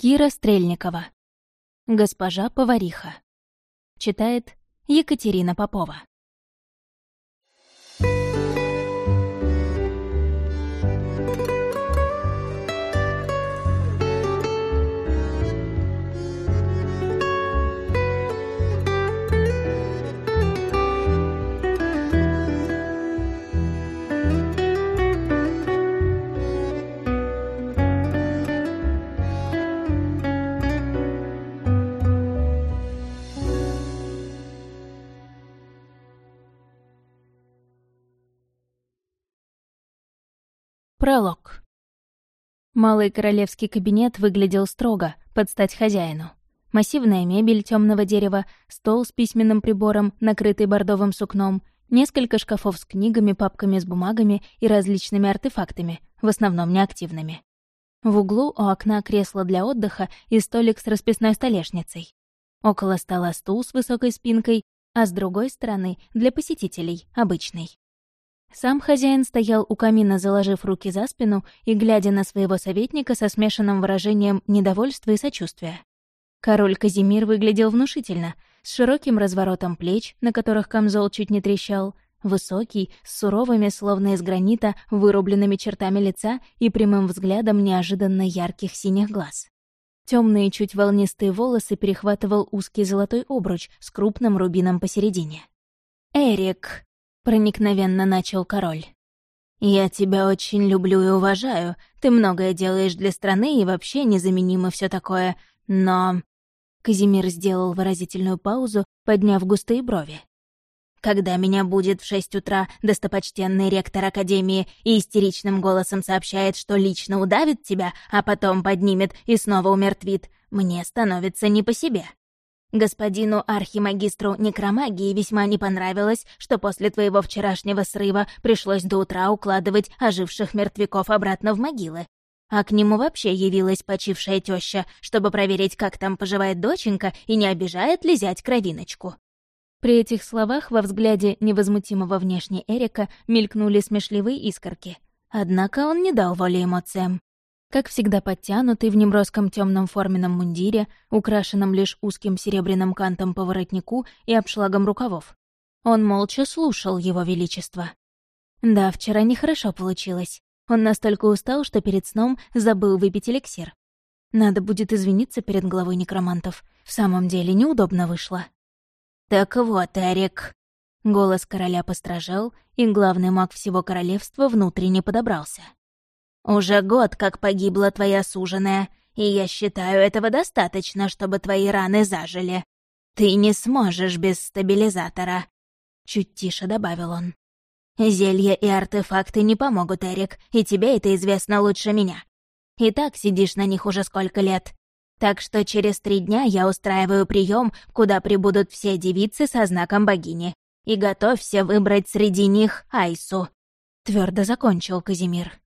Кира Стрельникова. Госпожа-повариха. Читает Екатерина Попова. Пролог. Малый королевский кабинет выглядел строго, под стать хозяину. Массивная мебель темного дерева, стол с письменным прибором, накрытый бордовым сукном, несколько шкафов с книгами, папками с бумагами и различными артефактами, в основном неактивными. В углу у окна кресло для отдыха и столик с расписной столешницей. Около стола стул с высокой спинкой, а с другой стороны — для посетителей, обычный. Сам хозяин стоял у камина, заложив руки за спину и глядя на своего советника со смешанным выражением недовольства и сочувствия. Король Казимир выглядел внушительно, с широким разворотом плеч, на которых камзол чуть не трещал, высокий, с суровыми, словно из гранита, вырубленными чертами лица и прямым взглядом неожиданно ярких синих глаз. Темные, чуть волнистые волосы перехватывал узкий золотой обруч с крупным рубином посередине. «Эрик!» Проникновенно начал король. «Я тебя очень люблю и уважаю. Ты многое делаешь для страны и вообще незаменимо все такое. Но...» Казимир сделал выразительную паузу, подняв густые брови. «Когда меня будет в шесть утра достопочтенный ректор Академии и истеричным голосом сообщает, что лично удавит тебя, а потом поднимет и снова умертвит, мне становится не по себе. Господину архимагистру некромагии весьма не понравилось, что после твоего вчерашнего срыва пришлось до утра укладывать оживших мертвяков обратно в могилы. А к нему вообще явилась почившая теща, чтобы проверить, как там поживает доченька и не обижает ли зять кровиночку. При этих словах во взгляде невозмутимого внешне Эрика мелькнули смешливые искорки. Однако он не дал воли эмоциям как всегда подтянутый в неброском темном форменном мундире, украшенном лишь узким серебряным кантом по воротнику и обшлагом рукавов. Он молча слушал его величество. Да, вчера нехорошо получилось. Он настолько устал, что перед сном забыл выпить эликсир. Надо будет извиниться перед главой некромантов. В самом деле неудобно вышло. «Так вот, Эрик...» Голос короля постражал, и главный маг всего королевства внутренне подобрался. Уже год, как погибла твоя суженая, и я считаю этого достаточно, чтобы твои раны зажили. Ты не сможешь без стабилизатора», — чуть тише добавил он. «Зелья и артефакты не помогут, Эрик, и тебе это известно лучше меня. И так сидишь на них уже сколько лет. Так что через три дня я устраиваю прием, куда прибудут все девицы со знаком богини. И готовься выбрать среди них Айсу», — твердо закончил Казимир.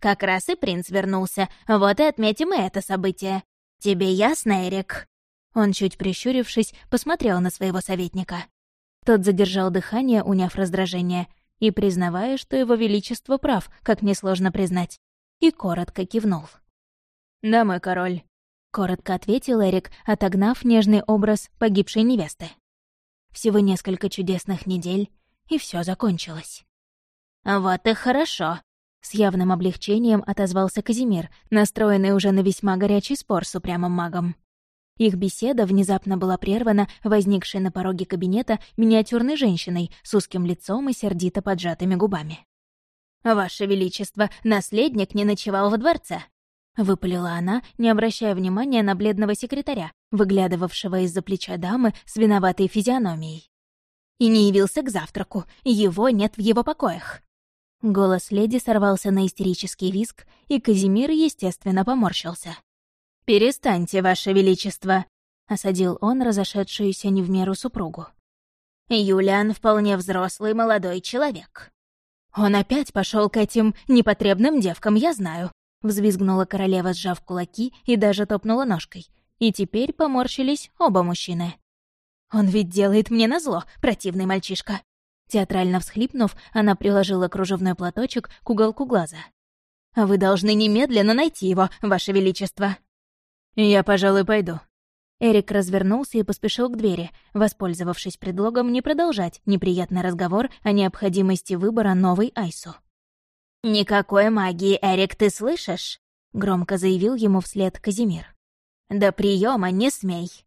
Как раз и принц вернулся, вот и отметим и это событие. Тебе ясно, Эрик?» Он, чуть прищурившись, посмотрел на своего советника. Тот задержал дыхание, уняв раздражение, и признавая, что его величество прав, как несложно признать, и коротко кивнул. «Да, мой король», — коротко ответил Эрик, отогнав нежный образ погибшей невесты. Всего несколько чудесных недель, и все закончилось. «Вот и хорошо», с явным облегчением отозвался Казимир, настроенный уже на весьма горячий спор с упрямым магом. Их беседа внезапно была прервана возникшей на пороге кабинета миниатюрной женщиной с узким лицом и сердито поджатыми губами. «Ваше Величество, наследник не ночевал во дворце!» — выпалила она, не обращая внимания на бледного секретаря, выглядывавшего из-за плеча дамы с виноватой физиономией. «И не явился к завтраку, его нет в его покоях!» Голос леди сорвался на истерический визг, и Казимир, естественно, поморщился. «Перестаньте, Ваше Величество!» — осадил он разошедшуюся не в меру супругу. «Юлиан вполне взрослый молодой человек». «Он опять пошел к этим непотребным девкам, я знаю», — взвизгнула королева, сжав кулаки и даже топнула ножкой. И теперь поморщились оба мужчины. «Он ведь делает мне назло, противный мальчишка. Театрально всхлипнув, она приложила кружевной платочек к уголку глаза. «Вы должны немедленно найти его, Ваше Величество!» «Я, пожалуй, пойду». Эрик развернулся и поспешил к двери, воспользовавшись предлогом не продолжать неприятный разговор о необходимости выбора новой Айсу. «Никакой магии, Эрик, ты слышишь?» — громко заявил ему вслед Казимир. «До приема не смей!»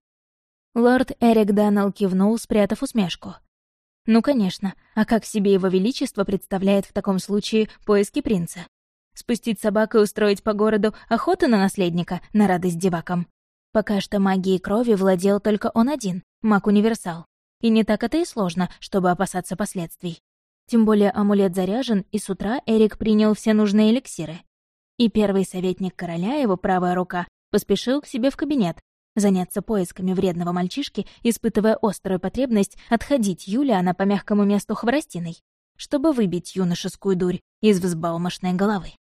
Лорд Эрик Даннелл кивнул, спрятав усмешку. Ну, конечно, а как себе его величество представляет в таком случае поиски принца? Спустить собак и устроить по городу охоту на наследника на радость девакам? Пока что магией крови владел только он один, маг-универсал. И не так это и сложно, чтобы опасаться последствий. Тем более амулет заряжен, и с утра Эрик принял все нужные эликсиры. И первый советник короля, его правая рука, поспешил к себе в кабинет, заняться поисками вредного мальчишки, испытывая острую потребность отходить Юлиана по мягкому месту хворостиной, чтобы выбить юношескую дурь из взбалмошной головы.